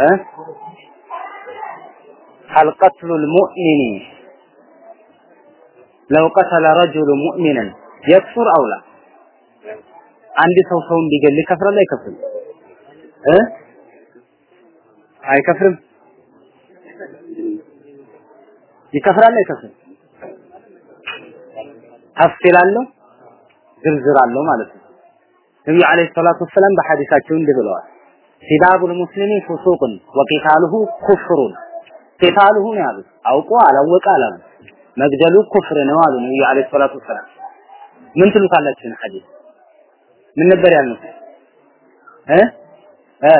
እ هل قتل المؤمن لو قتل رجل مؤمنا يكفر أو لا አንድ ሰው ሰውን ቢገል ይከፍራል አይከፍርም እ አይከፍርም ይከፍራል አይከፍርም ተፍሲል አለው ዝርዝር አለው ማለት ነው ነብዩ አለይሂ ሰላቱ ወሰላም በሐዲሳቸው እንዲህ ብለዋል ሲባቡል ሙስሊሚ ፉሱቅን ወቂታሉሁ ኩፍሩን ቂታሉሁ ነው ያሉት አውቆ አላወቀ አላሉ መግደሉ ኩፍር ነው አሉ ነብዩ አለይሂ ሰላቱ ወሰላም ምን ትሉታላችሁ ሐዲስ ምን ነበር ያልነው እ እ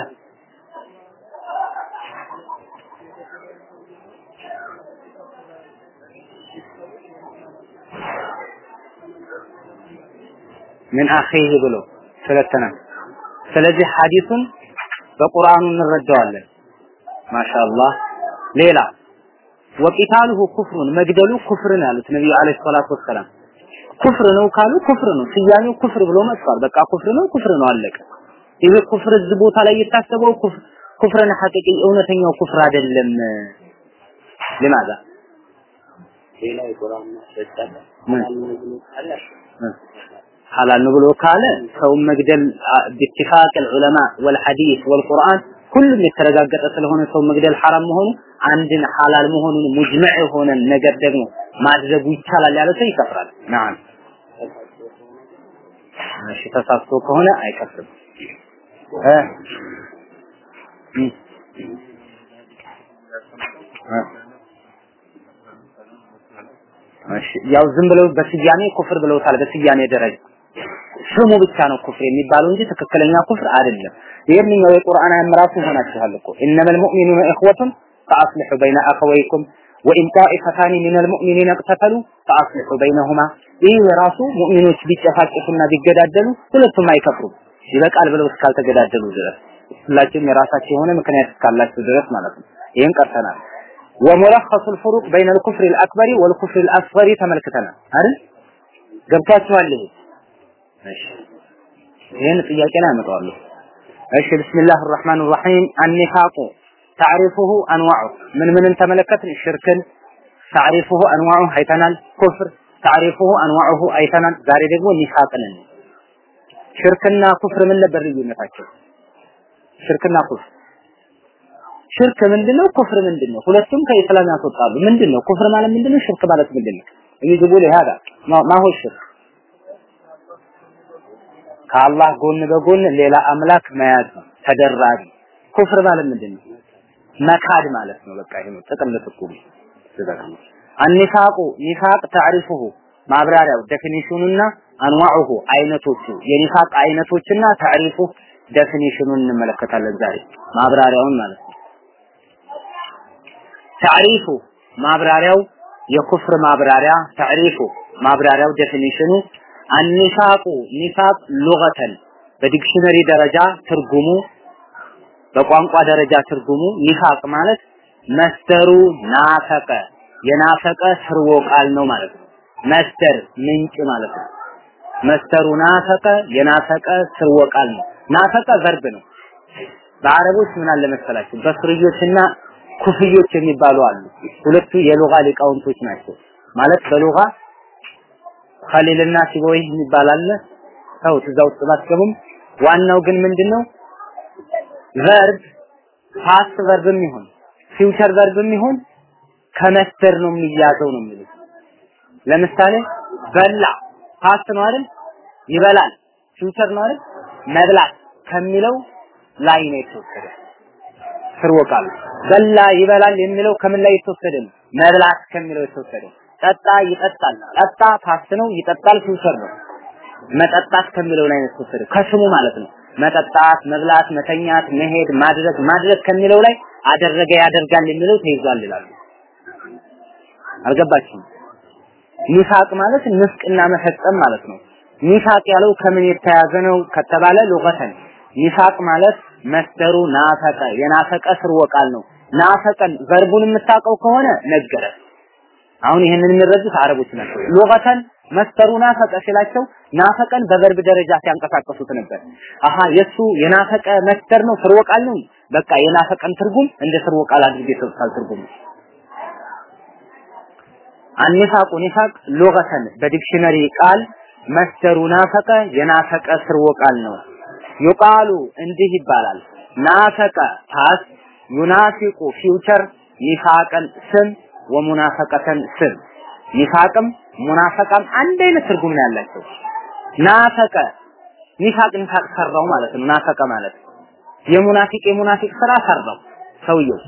ምን አኺህ ብሎ ስለተና ስለዚህ ሐዲሱን በቁርአኑ እንረዳዋለን። ማሻአላህ። ሌላ ወቂታሉሁ ኩፍሩን መግደሉ ኩፍር ነው ያሉት ነብዩ አለይሂ ሰላቱ ወሰላም። ኩፍር ነው ካሉ ኩፍር ነው ስያሜው ኩፍር ብሎ መጥቷል። በቃ ኩፍር ነው ኩፍር ነው አለቀ። ይሄ ኩፍር እዚህ ቦታ ላይ የታሰበው ኩፍር ኩፍርን ሐቂቂ እውነተኛው ኩፍር አይደለም። ለማዛ? ሌላ የቁርአን ማስረጃ ሐላል ነው ብሎ ካለ ሰው መግደል በኢትፋቅ ዑለማ ወልሐዲስ ወልቁርአን ሁሉም የተረጋገጠ ስለሆነ ሰው መግደል ሐራም መሆኑ አንድን ሐላል መሆኑን ሙጅመዕ የሆነ ነገር ደግሞ ማድረጉ ይቻላል ያለ ሰው ይከፍራል። ናም እሺ፣ ተሳስቶ ከሆነ አይከፍርም። እሺ፣ ያው ዝም ብለው በስያሜ ኩፍር ብለውታል። በስያሜ ደረጃ ስሙ ብቻ ነው ኩፍር የሚባለው እንጂ ትክክለኛ ኩፍር አይደለም። ይሄንኛው የቁርአን አያም ራሱ ሆናችኋል እኮ ኢነመል ሙእሚኑነ እኽወቱን ፈአስሊሑ በይነ አኸወይኩም ወኢን ጣኢፈታኒ ሚነል ሙእሚኒነ እቅተተሉ ፈአስሊሑ በይነሁማ። ይህ ራሱ ሙእሚኖች ቢጨፋጭፉና ቢገዳደሉ ሁለቱም አይከፍሩም ይበቃል ብለው እስካልተገዳደሉ ድረስ ሁላችሁም የራሳቸው የሆነ ምክንያት እስካላችሁ ድረስ ማለት ነው። ይህን ቀርተናል። ወሙለኸሱ ልፍሩቅ በይነ ልኩፍሪ ልአክበሪ ወልኩፍሪ ልአስገሪ ተመልክተናል አይደል? ገብቷችኋል ይሄ እሺ ይህን ጥያቄ ነው ያመጣዋለሁ። እሺ ቢስሚላህ الرحمن الرحيم النفاق تعريفه أنواعه من من ተመለከትን ሽርክን تعريفه أنواعه አይተናል ኩፍር تعريفه أنواعه አይተናል ዛሬ ደግሞ ኒፋቅን ሽርክና ኩፍር ምን ነበር ልዩነታቸው ሽርክና ኩፍር ሽርክ ምንድነው ኩፍር ምንድነው ሁለቱም ከኢስላም ያስወጣሉ ምንድነው ኩፍር ማለት ምንድነው ሽርክ ማለት ምንድነው ይጅቡ ለሃዳ ማሆ ሽርክ ከአላህ ጎን በጎን ሌላ አምላክ መያዝ ነው። ተደራቢ ኩፍር ማለት ምንድነው መካድ ማለት ነው። በቃ ይሄ ነው ጥቅል ትርጉሙ አኒፋቁ ኒፋቅ ታሪፉሁ ማብራሪያው ዴፊኒሽኑና አንዋዑሁ አይነቶቹ የኒፋቅ አይነቶችና ታሪፉ definition ኡን እንመለከታለን ዛሬ ማብራሪያውን ማለት ነው። تعريفه ማብራሪያው የኩፍር ማብራሪያ تعريفه ማብራሪያው definition ኡ النفاق ኒፋቅ لغة በ dictionary ደረጃ ትርጉሙ በቋንቋ ደረጃ ትርጉሙ ኒፋቅ ማለት مصدر نافق የ نافق ስርወ ቃል ነው ማለት ነው። مصدر ምንጭ ማለት ነው። مصدر نافق የ نافق ስርወ ቃል ነው። نافق verb ነው። በአረቦች ምን አለ መሰላችሁ በስርዮችና ኩፍዮች የሚባሉ አሉ። ሁለቱ የ لغة ሊቃውንቶች ናቸው። ማለት በ لغة ኸሊልና ሲቦይህ የሚባል አለ። ተውት እዛ ዋናው ግን ምንድነው verb past verb ም ይሁን future verb ም ይሁን ከ مصدر ነው የሚያዘው ነው የሚሉት። ለምሳሌ በላ past ነው አይደል? ይበላል future ነው አይደል? መብላት ከሚለው ላይ ነው የተወሰደ ስርወ ቃሉ። በላ ይበላል የሚለው ከምን ላይ የተወሰደ ነው? መብላት ከሚለው የተወሰደ። ጠጣ ይጠጣል። ጠጣ ነው፣ ይጠጣል future ነው። መጠጣት ከሚለው ላይ ነው የተወሰደ ከስሙ ማለት ነው። መጠጣት፣ መብላት፣ መተኛት፣ መሄድ፣ ማድረግ ማድረግ ከሚለው ላይ አደረገ ያደርጋል የሚለው ተይዟል ይላሉ። አልገባችሁም? ኒፋቅ ማለት ንፍቅና መፈጸም ማለት ነው። ኒፋቅ ያለው ከምን የተያዘ ነው ከተባለ ሉገተን ኒፋቅ ማለት መስተሩ ናፈቀ የናፈቀ ስርወ ቃል ነው። ናፈቀን ቨርቡን የምታውቀው ከሆነ ነገረ። አሁን ይህንን የሚረዱት አረቦች ናቸው። ሉገተን መስተሩ ናፈቀ ሲላቸው ናፈቀን በቨርብ ደረጃ ሲያንቀሳቀሱት ነበር። አሃ የሱ የናፈቀ መስተር ነው ስርወ ቃል ነው በቃ የናፈቀን ትርጉም እንደ ስርወ ቃል አድርጌ ሰጥቷል ትርጉም النفاق ኒፋቅ لغة በ dictionary ቃል مصدر نافق የ نافق ስርወ ቃል ነው يقال እንዲህ ይባላል نافق past ينافق future نفاقا ስም ومنافقة ስም ኒፋቅም منافقة ም አንድ አይነት ትርጉም ነው ያላቸው። نافق ኒፋቅ ኒፋቅ ሰራው ማለት ነው። نافق ማለት የሙናፊቅ የሙናፊቅ ስራ ሰራው ሰውየው።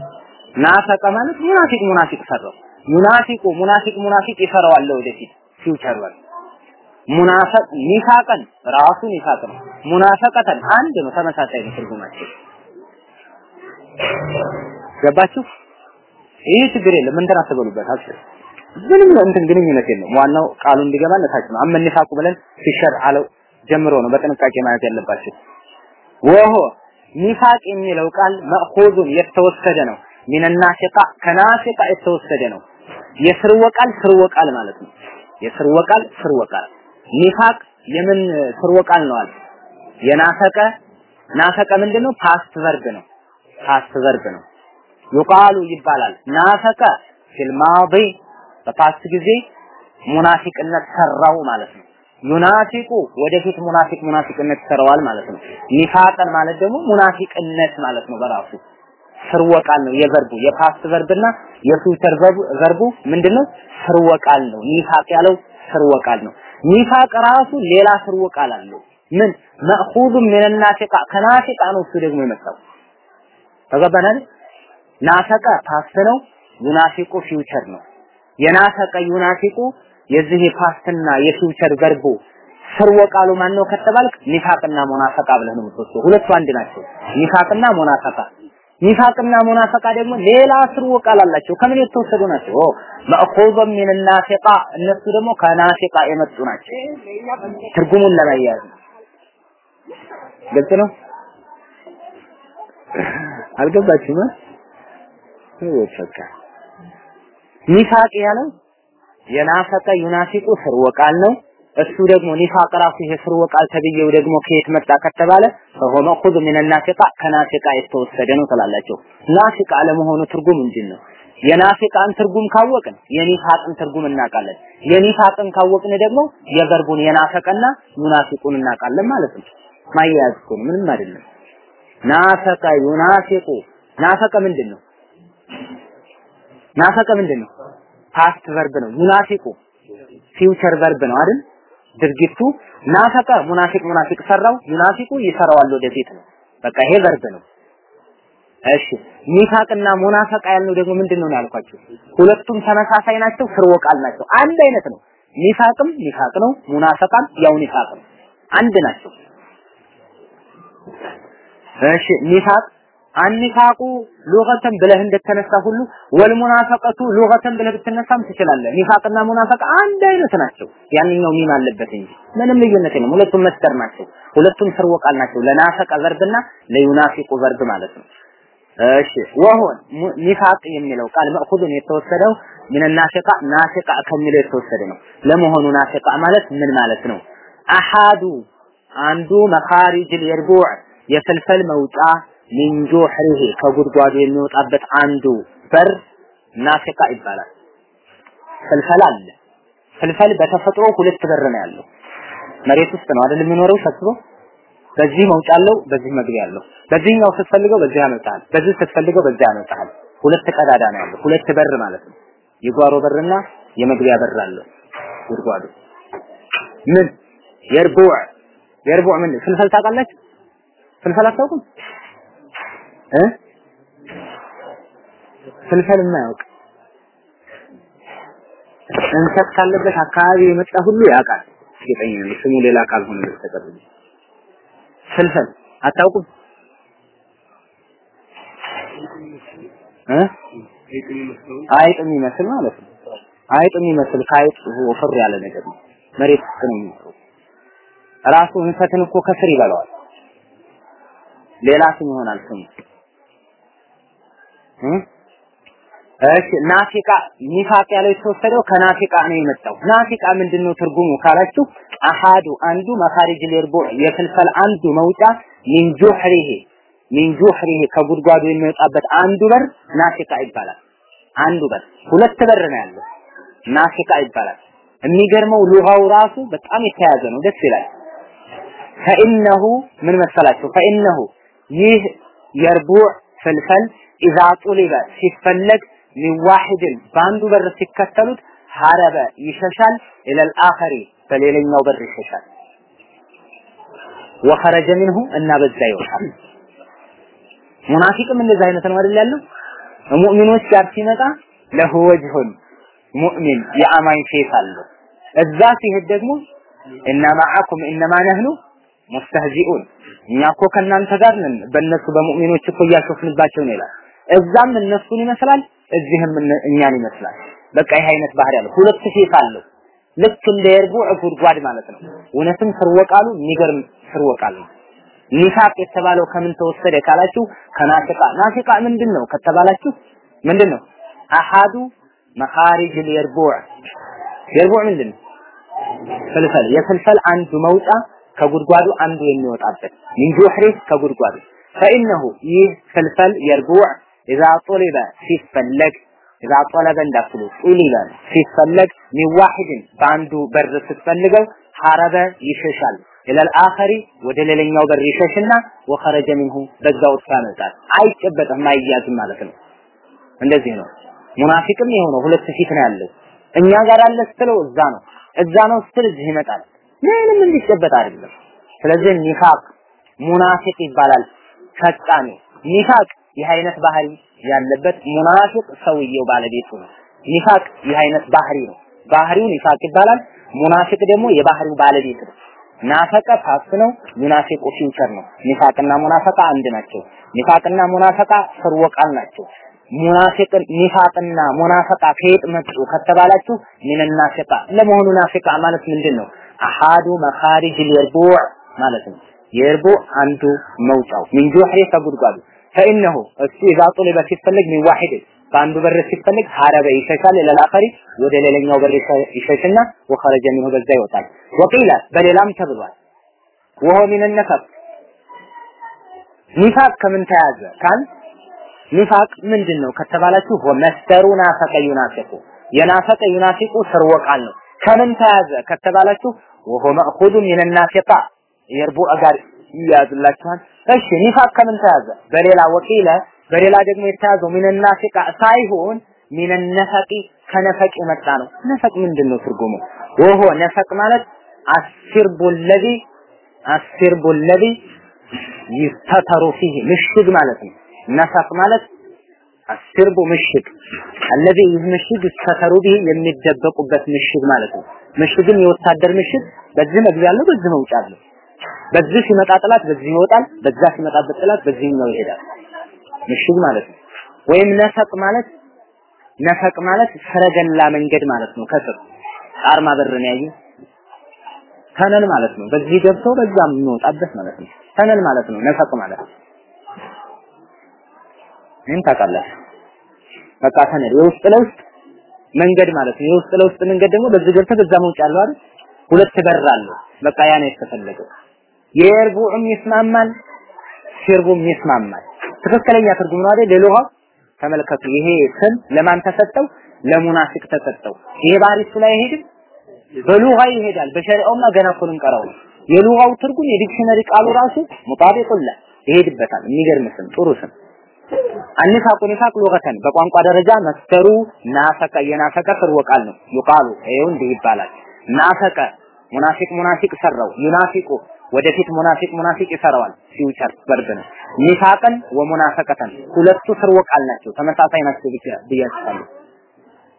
ናፈቀ ማለት ሙናፊቅ ሙናፊቅ ሰራው። ሙናፊቁ ሙናፊቅ ሙናፊቅ ይሰራዋል ወደፊት ፊውቸር ላይ ሙናፈቅ ኒፋቀን ራሱ ኒፋቅ ነው። ሙናፈቀተን አንድ ነው ተመሳሳይ ነው ትርጉማቸው። ገባችሁ ይህ ችግር የለም እንትን አትበሉበት ምንም እንትን ግንኙነት የለም። ዋናው ቃሉ እንዲገባ ለታች ነው። አመ ኒፋቁ ብለን ሲሸር አለው ጀምሮ ነው በጥንቃቄ ማየት ያለባችሁ وهو ኒፋቅ የሚለው ቃል مأخوذ የተወሰደ ነው። من نافقاء ከ نافقاء የተወሰደ ነው። የስርወ ቃል ስርወ ቃል ማለት ነው። የስርወ ቃል ስርወ ቃል። ኒፋቅ የምን ስርወ ቃል ነው አለ። የ نافق نافق ምንድነው? past verb ነው። past verb ነው يقال ይባላል። نافق ፊል በ past ጊዜ ሙናፊቅነት ሰራው ማለት ነው። ينافق ወደፊት ሙናፊቅ ሙናፊቅነት ይሰራዋል ማለት ነው። نفاقا ማለት ደግሞ ሙናፊቅነት ማለት ነው በራሱ። ስርወ ነው የቨርቡ የፓስት ቨርብና የፊውቸር ቨርቡ ምንድነው? ስርወ ነው። ኒፋቅ ያለው ስርወ ነው። ኒፋቅ ራሱ ሌላ ስርወ አለው። ምን? مأخوذ من نافقاء ከ نافقاء ነው እሱ ደግሞ የመጣው። ተገባናል نافق past ነው ينافق future ነው። የናፈቀ ዩናፊቁ የዚህ የፓስትና የፊውቸር ቨርቡ ስርወ ቃሉ ማን ነው ከተባልክ ኒፋቅና ሙናፈቃ ብለህ ነው የምትወስደው። ሁለቱ አንድ ናቸው። ኒፋቅና ሙናፈቃ። ኒፋቅና ሙናፈቃ ደግሞ ሌላ ስርወ ቃል አላቸው። ከምን የተወሰዱ ናቸው? መእኹዘ ሚን ናፊቃ። እነሱ ደግሞ ከናፊቃ የመጡ ናቸው። ትርጉሙን ለማያያዝ ግልጽ ነው? አልገባችሁም ሰዎች በቃ ኒፋቅ ያለው የናፈቀ ዩናፊቁ ቃል ነው። እሱ ደግሞ ኒፋቅ ራሱ ይሄ ስርወ ቃል ደግሞ ከየት መጣ ከተባለ ፈሆመ ኹዝ ሚን ናፊቃ ከናፊቃ የተወሰደ ነው ትላላቸው ናፊቃ ለመሆኑ ትርጉም ምንድን ነው የናፊቃን ትርጉም ካወቅን የኒፋቅን ትርጉም እናውቃለን። የኒፋቅን ካወቅን ደግሞ የቨርቡን የናፈቀና ዩናፊቁን እናውቃለን ማለት ነው። ማያያዝ ነው ምንም አይደለም። نافق ينافق። نافق ምንድን ነው نافق ምንድን ነው past verb ነው። ينافق future verb ነው አይደል? ድርጊቱ نافق ሙናፊቅ ሙናፊቅ ሰራው ينافق ይሰራዋል ወደፊት ነው። በቃ ይሄ verb ነው። እሺ ኒፋቅና منافقة ያልነው ደግሞ ምንድነው ነው ያልኳችሁ? ሁለቱም ተመሳሳይ ናቸው ስርወ ቃል ናቸው። አንድ አይነት ነው። ኒፋቅም ኒፋቅ ነው ሙናፈቃም ያው ኒፋቅ ነው። አንድ ናቸው። እሺ ኒፋቅ አኒፋቁ ሉገተን ብለህ እንደተነሳ ሁሉ ወልሙናፈቀቱ ሉገተን ብለህ ብትነሳም ትችላለህ። ኒፋቅና ሙናፈቅ አንድ አይነት ናቸው። ያንኛው ሚም አለበት እንጂ ምንም ልዩነት የለም። ሁለቱም መስደር ናቸው። ሁለቱም ስርወ ቃል ናቸው። ለናፈቀ ቨርብና ለዩናፊቁ ቨርብ ማለት ነው። እሺ ወሆን ኒፋቅ የሚለው ቃል መእኹዙን የተወሰደው ምን ናፊቃ ናፊቃ ከሚለው የተወሰደ ነው። ለመሆኑ ናፊቃ ማለት ምን ማለት ነው? አሃዱ አንዱ መኻሪጅል የርቡዕ የፍልፈል መውጫ ሚን ጆህሪሂ ከጉድጓዱ የሚወጣበት አንዱ በር ናፊቃ ይባላል። ፍልፈል አለ። ፍልፈል በተፈጥሮ ሁለት በር ነው ያለው። መሬት ውስጥ ነው አይደል የሚኖረው ሰብስቦ በዚህ መውጫ አለው፣ በዚህ መግቢያ አለው። በዚህኛው ስትፈልገው በዚህ ያመጣል፣ በዚህ ስትፈልገው በዚህ ያመጣል። ሁለት ቀዳዳ ነው ያለው፣ ሁለት በር ማለት ነው። የጓሮ በርና የመግቢያ በር አለው ጉድጓዱ። ምን የርቡዕ የርቡዕ ምን ፍልፈል ታውቃላችሁ? ፍልፈል አታውቁም? እ ፍልፈል የማያውቅ እንሰት ካለበት አካባቢ የመጣ ሁሉ ያውቃል። እርግጠኛ ነኝ ስሙ ሌላ ቃል ሆኖ በስተቀር ፍልፈል አታውቁም? እ አይጥ የሚመስል ማለት ነው። አይጥ የሚመስል ከአይጥ ወፈር ያለ ነገር ነው። መሬት ውስጥ ነው የሚኖረው። ራሱ እንሰትን እኮ ከስር ይበላዋል። ሌላ ስም ይሆናል ስሙ እሺ ናፊቃ ኒፋቅ ያለው የተወሰደው ከናፊቃ ነው የመጣው ናፊቃ ምንድነው ትርጉሙ ካላችሁ አሃዱ አንዱ መኻሪጅ ሊርቡ የፍልፈል አንዱ መውጫ ሚን ጁህሪሂ ሚን ጁህሪሂ ከጉድጓዱ የሚወጣበት አንዱ በር ናፊቃ ይባላል። አንዱ በር ሁለት በር ነው ያለው ናፊቃ ይባላል። የሚገርመው ሉጋው ራሱ በጣም የተያዘ ነው። ደስ ይላል። ፈኢነሁ ምን መሰላችሁ? ፈኢነሁ ይህ የርቡዕ ፍልፈል ኢዛ ጡሊበ ሲፈለግ ሚን ዋሂድን በአንዱ በር ሲከተሉት ሀረበ ይሸሻል ኢለል አኸሪ በሌላኛው በር ይሸሻል። ወኸረጀ ሚንሁ እና በዛ ይወጣል። ሙናፊቅም እንደዛ አይነት ነው አይደል ያለው? ሙእሚኖች ጋር ሲመጣ ለሁ ወጅሁን ሙእሚን የአማኝ ፌስ አለው። እዛ ሲሄድ ደግሞ እና ማዓኩም እነማ ነህኑ ሙስተህዚኡን እኛ እኮ ከእናንተ ጋር ነን፣ በእነሱ በሙእሚኖች እኮ እያሾፍንባቸው ነው ይላል። እዛም እነሱን ይመስላል፣ እዚህም እኛን ይመስላል። በቃ ይህ አይነት ባህሪ አለው። ሁለት ፌስ አለው። ልክ እንደ የርቡዕ ጉድጓድ ማለት ነው። እውነትም ስርወ ቃሉ የሚገርም ኒፋቅ የተባለው ከምን ተወሰደ ካላችሁ ከናፊቃ። ናፊቃ ምንድን ከተባላችሁ? ምንድን ነው መኻሪጅ የርቡዕ የርቡዕ ምንድን ፍልፈል። የፍልፈል አንዱ መውጫ ከጉድጓዱ አንዱ የሚወጣበት። ሚን ጁሕሪ ከጉድጓዱ። ፈኢነሁ ይህ ፍልፈል የርቡዕ ኢዛ ጡሊበ ሲፈለግ ኢዛ ጦለበ እንዳትሉ ጡሊበ ሲፈለግ ሚን ዋሂድን በአንዱ በር ስትፈልገው ሐረበ ይሸሻል ኢለል አኸሪ ወደ ሌላኛው በር ይሸሽና ወኸረጀ ሚንሁ በዛው ያመጣል። አይጨበጥም፣ አይያዝም ማለት ነው። እንደዚህ ነው። ሙናፊቅም ይሄው ነው። ሁለት ፊት ነው ያለው። እኛ ጋር አለ ስትለው እዛ ነው፣ እዛ ነው ስትል እዚህ ይመጣል። ምንም እንዲጨበጥ አይደለም። ስለዚህ ኒፋቅ ሙናፊቅ ይባላል። ፈጣን ኒፋቅ ይህ ባህሪ ያለበት ሙናፊቅ ሰውየው ባለቤቱ ነው። ኒፋቅ ይህ ባህሪ ነው። ባህሪው ኒፋቅ ይባላል። ሙናፊቅ ደግሞ የባህሪው ባለቤት ነው። ናፈቀ ፓስ ነው። ሙናፊቁ ፊውቸር ነው። ኒፋቅና ሙናፈቃ አንድ ናቸው። ኒፋቅና ሙናፈቃ ስርወ ቃል ናቸው። ሙናፊቅ ኒፋቅና ሙናፈቃ ከየት መጡ ከተባላችሁ من نافقاء። ለመሆኑ نافقاء ማለት ምንድን ነው? أحد مخارج اليربوع ማለት ነው። يربوع አንዱ መውጫው من جحره ከጉድጓዱ فإنه እሱ إذا طلب ሲፈለግ من واحد። በአንዱ በር ሲፈለግ هرب ይሸሻል إلى الآخر ወደ ሌላኛው በር ይሸሽና وخرج منه በዛ ይወጣል። وقيل በሌላም ተብሏል። وهو من النفق ኒፋቅ ከምን ተያዘ? ካል ኒፋቅ ምንድን ነው ከተባላችሁ ወመስተሩ ናፈቀ ዩናፊቁ። የናፈቀ ዩናፊቁ ስርወ ቃል ነው። ከምን ተያዘ ከተባላችሁ ወሆ መእኹዙ ሚን ናፊቃ የርቡዕ ጋር ይያዝላችኋል። እሺ ኒፋቅ ከምን ተያዘ? በሌላ ወቂለ በሌላ ደግሞ የተያዘው ሚን ናፊቃ ሳይሆን ሚን ነፈቂ ከነፈቅ የመጣ ነው። ነፈቅ ምንድን ነው ትርጉሙ? ወሆ ነፈቅ ማለት አስርቡ ለዚ አስርቡ ለዚ ይስተተሩ ፊህ ምሽግ ማለት ነው። ነፈቅ ማለት አስርቡ ምሽግ አለዚ ይህ ምሽግ ይስተተሩ የሚደበቁበት ምሽግ ማለት ነው። ምሽግም የወታደር ምሽግ በዚህ መግቢያ አለው፣ በዚህ መውጫ አለው። በዚህ ሲመጣ ጥላት በዚህ ይወጣል፣ በዛ ሲመጣበት ጥላት በዚህኛው ይሄዳል። ምሽግ ማለት ነው። ወይም ነፈቅ ማለት ነፈቅ ማለት ሰረገላ መንገድ ማለት ነው። ከስር ጣርማ በርን ያዩ ተነል ማለት ነው። በዚህ ገብቶ በዛ የሚወጣበት ማለት ነው። ተነል ማለት ነው። ነፈቅ ማለት ነው። ይህን ታውቃላችሁ። በቃ ተነል የውስጥ ለውስጥ መንገድ ማለት ነው። የውስጥ ለውስጥ መንገድ ደግሞ በዚህ ገብቶ በዛ መውጫ አለው አይደል? ሁለት በር አለው። በቃ ያ ነው የተፈለገው። የርቡዕም ይስማማል፣ ሲርቡም ይስማማል። ትክክለኛ ትርጉም ነው አይደል? ለሉጋው ተመልከቱ። ይሄ ስም ለማን ተሰጠው? ለሙናፊቅ ተሰጠው። ይሄ ባህሪ እሱ ላይ አይሄድም፣ በሉጋ ይሄዳል። በሸሪዓውማ ገና እኮ ልንቀራው ነው። የሉጋው ትርጉም የ dictionary ቃሉ ራሱ ሙጣቢቁላ ይሄድበታል። የሚገርም ስም፣ ጥሩ ስም። النفاق نفاق لغة በቋንቋ ደረጃ مصدر نافق የናፈቀ ስርወ ቃል ነው። ይቃሉ ይሄው እንዲህ ይባላል። ናፈቀ ሙናፊቅ ሙናፊቅ ሰራው ينافق ወደፊት ሙናፊቅ ሙናፊቅ ይሰራዋል። future verb ነው። نفاقا ومنافقة ሁለቱ ስርወ ቃል ናቸው። ተመሳሳይ ናቸው ብያችኋለሁ።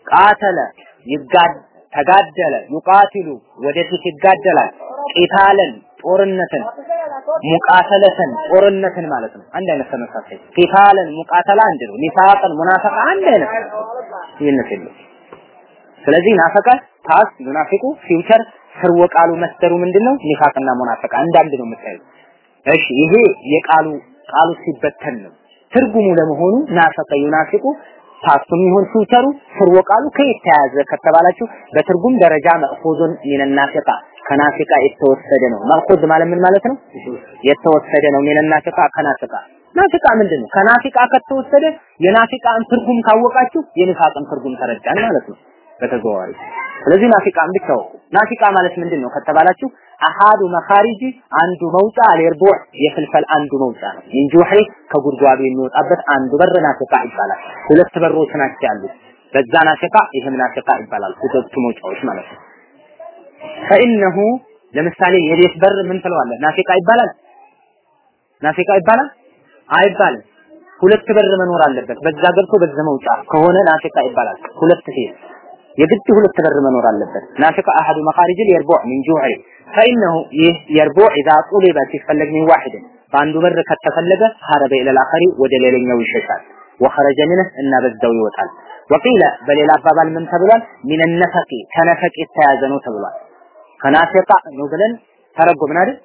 قاتل ይጋድ ተጋደለ يقاتل ወደፊት ይጋደላል። ቂታለን ጦርነትን مقاتلة ጦርነትን ማለት ነው። አንድ አይነት ተመሳሳይ قتالا مقاتلة አንድ ነው። نفاقا منافقة አንድ አይነት የለው። ስለዚህ نافق past ينافق future ስርወ ቃሉ መስደሩ ምንድነው? ኒፋቅና ሙናፈቃ አንዳንድ ነው የምታዩት። እሺ ይሄ የቃሉ ቃሉ ሲበተን ነው። ትርጉሙ ለመሆኑ ናፈቀ ዩናፊቁ ፓስቱም ይሁን ፊውቸሩ ስርወ ቃሉ ከየት ተያዘ ከተባላችሁ በትርጉም ደረጃ መእኹዙን ሚን ናፊቃ ከናፊቃ የተወሰደ ነው። መእኹዝ ማለት ምን ማለት ነው? የተወሰደ ነው። ሚን ናፊቃ ከናፊቃ ናፊቃ ምንድን? ከናፊቃ ከተወሰደ የናፊቃን ትርጉም ካወቃችሁ የኒፋቅን ትርጉም ተረዳን ማለት ነው በተዘዋዋሪ። ስለዚህ ናፊቃን ብቻ ናፊቃ ማለት ምንድን ነው ከተባላችሁ አሃዱ መኻሪጂ አንዱ መውጫ አልርቡዕ የፍልፈል አንዱ መውጫ ነው። እንጁሂ ከጉድጓዱ የሚወጣበት አንዱ በር ናፊቃ ይባላል። ሁለት በሮች ናቸው ያሉት። በዛ ናፊቃ ይሄም ናፊቃ ይባላል። ሁለቱ መውጫዎች ማለት ነው። ፈኢነሁ ለምሳሌ የቤት በር ምን ትለዋለህ? ናፊቃ ይባላል። ናፊቃ ይባላል አይባልም። ሁለት በር መኖር አለበት። በዛ ገብቶ በዛ መውጫ ከሆነ ናፊቃ ይባላል። ሁለት ሴት የግድ ሁለት በር መኖር አለበት። النافقاء أحد مخارج اليربوع من جحره فإنه اليربوع إذا طلب ሲፈለግ من واحد በአንዱ በር ከተፈለገ هرب إلى الآخر ወደ ሌላኛው ይሸሻል። وخرج منه እና በዛው ይወጣል። وقيل በሌላ አባባል ምን ተብሏል? من النفق ከነፈቅ የተያዘ ነው ተብሏል። ከናፊቃ ነው ብለን ተረጎምን አይደል?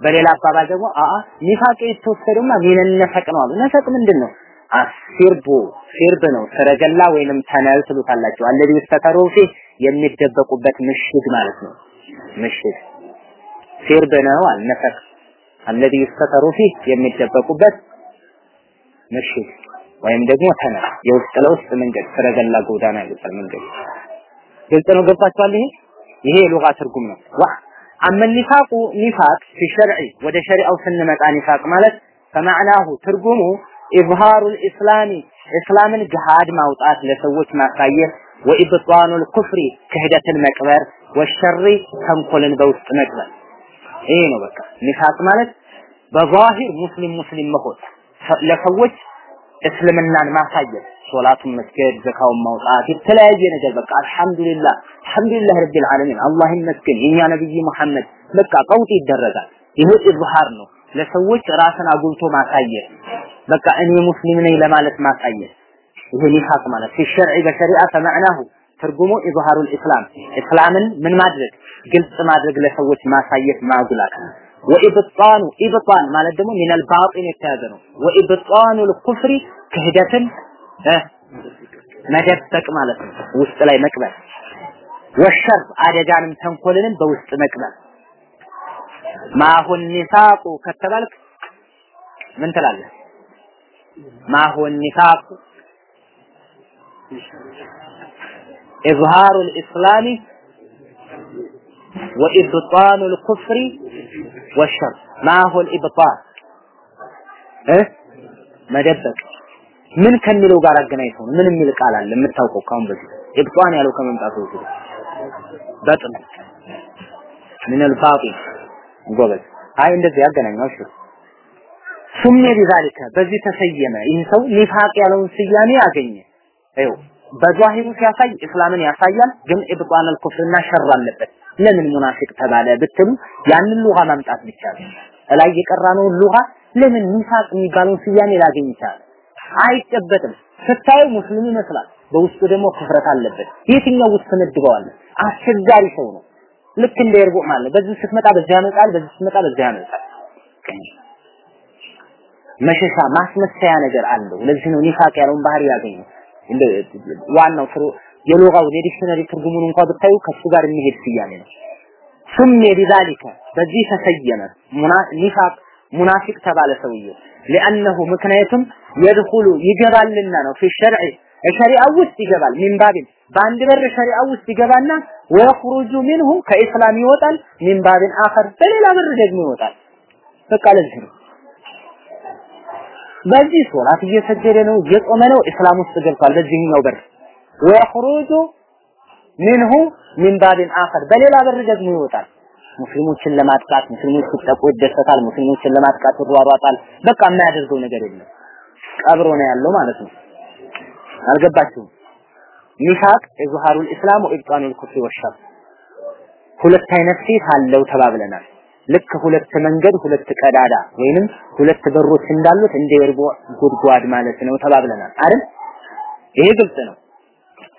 በሌላ አባባል ደግሞ አአ ኒፋቅ የተወሰደውማ ሚን ነው አሉ። ነፈቅ ምንድን ነው? አሲርቡ ሲርብ ነው። ሰረገላ ወይንም ተነል ትሉታላችሁ። አለዚ ይስተተሩ ፊ የሚደበቁበት ምሽግ ማለት ነው። ምሽግ ሲርብ ነው አለ ነፈቅ አለዚ ይስተተሩ ፊ የሚደበቁበት ምሽግ ወይም ደግሞ ተነል የውስጥ ለውስጥ መንገድ ሰረገላ ጎዳና ይሉታል መንገድ። ግልጽ ነው? ገብታችኋል ይሄ ይሄ የሉጋ ትርጉም ነው። ዋ አመ ኒፋቁ ኒፋቅ ፊ ሸርዒ ወደ ሸሪዓው ስንመጣ ኒፋቅ ማለት فمعناه ትርጉሙ ኢዝሃሩል ኢስላሚ እስላምን ጅሃድ ማውጣት ለሰዎች ማሳየት ወኢብጣኑል ኩፍሪ ክህደትን መቅበር ወሸሪ ተንኮልን በውስጥ መቅበር ይሄ ነው በቃ። ኒፋቅ ማለት በዛሂር ሙስሊም ሙስሊም መሆን ለሰዎች እስልምናን ማሳየት ሶላቱን መስገድ ዘካውን ማውጣት የተለያየ ነገር በቃ። አልহামዱሊላህ አልহামዱሊላህ ረቢል ዓለሚን። አላህ ይመስገን የኛ ነብይ መሐመድ በቃ ቀውጥ ይደረጋል። ይሄ ኢዝሃር ነው። ለሰዎች ራስን አጉልቶ ማሳየት። በቃ እኔ ሙስሊም ነኝ ለማለት ማሳየት ይሄ ኒፋቅ ማለት ሲሸርዒ በሸሪዓ فمعناه ትርጉሙ إظهار الإسلام እስላምን ምን ማድረግ ግልጽ ማድረግ ለሰዎች ማሳየት ማጉላት وإبطان إبطان ማለት ደግሞ من الباطن የተያዘ ነው وإبطان الكفر ክህደትን መደበቅ ማለት ነው ውስጥ ላይ መቅበር ወሸር አደጋንም ተንኮልንም በውስጥ መቅበር ማሁን ኒፋቁ ከተባልክ ምን ትላለህ ማሁን ኒፋቁ إظهار الإسلام وإبطان الكفر والشر ما هو الإبطان إيه መደበቅ ምን ከሚለው ጋር አገናኝተው ምን የሚል ቃል አለ የምታውቀው ካሁን በፊት ኢብጣን ያለው ከመምጣቱ በፊት በጥን ምን الباطل ጎበዝ አይ እንደዚህ ያገናኛው እሺ سمي بذلك በዚህ ተሰየመ። ይህ ሰው ኒፋቅ ያለውን ስያሜ አገኘ። ይኸው በዛሂሩ ሲያሳይ እስላምን ያሳያል ግን إبطان الكفر ና ሸር አለበት። ለምን ሙናፊቅ ተባለ ብትሉ ያንን ሉጋ ማምጣት ብቻ ነው። ላይ የቀራነው ሉጋ ለምን ኒፋቅ የሚባለውን ስያሜ ላገኝ ይችላል? አይጨበጥም። ስታዩ ሙስሊም ይመስላል። በውስጡ ደግሞ ክፍረት አለበት። የትኛው ውስጥ ትመድበዋለህ አስቸጋሪ ሰው ነው። ልክ እንደ እርቦ ማለት በዚህ ስትመጣ በዚህ ያመጣል በዚህ ስትመጣ በዚህ ያመጣል መሸሻ ማስመሰያ ነገር አለው። ለዚህ ነው ኒፋቅ ያለውን ባህሪ ያገኘው። እንደ ዋናው ፍሩ የሎጋው የዲክሽነሪ ትርጉሙን እንኳን ብታዩ ከሱ ጋር የሚሄድ ስያሜ ነው። ሱሜ ቢዛሊከ በዚህ ተሰየመ። ኒፋቅ ሙናፊቅ ተባለ ሰውየው ሊአነሁ ምክንያቱም የድኹሉ ይገባልና ነው። ፊ ሸሪዓ ውስጥ ይገባል። ሚንባብን በአንድ በር ሸሪዓ ውስጥ ይገባና ወየኽሩጁ ሚንሁ ከኢስላም ይወጣል። ሚንባብን አኸር በሌላ በር ደግሞ ይወጣል። በቃ ለዚህ ነው። በዚህ ሶላት እየሰገደ ነው እየጾመ ነው እስላም ውስጥ ገብቷል በዚህኛው በር። ويخرج منه من باب آخر በሌላ በር ደግሞ ይወጣል። ሙስሊሞችን ለማጥቃት ሙስሊሞች ሲጠቁ ይደሰታል ሙስሊሞችን ለማጥቃት ይሯሯጣል። በቃ የማያደርገው ነገር የለም። ቀብሮ ነው ያለው ማለት ነው። አልገባችሁም? ሚሳቅ إظهار الإسلام وإبطان الكفر والشر። ሁለት አይነት ፊት አለው ተባብለናል። ልክ ሁለት መንገድ ሁለት ቀዳዳ ወይንም ሁለት በሮች እንዳሉት እንደ እርጎ ጉድጓድ ማለት ነው ተባብለናል አይደል? ይሄ ግልጽ ነው።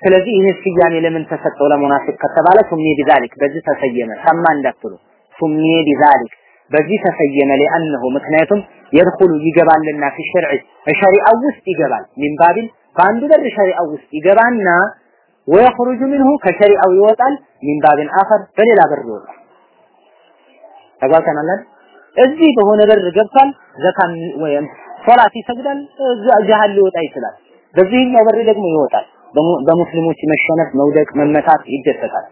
ስለዚህ ይሄ ስያሜ ለምን ተሰጠው ለሙናፊቅ ከተባለ سمي بذلك በዚህ ተሰየመ። ሰማ እንዳትሉ سمي بذلك በዚህ ተሰየመ لأنه ምክንያቱም يدخل ይገባልና في الشرع ሸሪዓው ውስጥ ይገባል። من باب በአንዱ በር ሸሪዓው ውስጥ ይገባና ويخرج منه ከሸሪዓው ይወጣል። من باب آخر በሌላ በር ይወጣል። ተጓልተናል እዚህ በሆነ በር ገብቷል ዘካ ወይም ሶላት ይሰግዳል፣ ጂሃድ ሊወጣ ይችላል። በዚህኛው በር ደግሞ ይወጣል። በሙስሊሞች መሸነፍ፣ መውደቅ፣ መመታት ይደሰታል።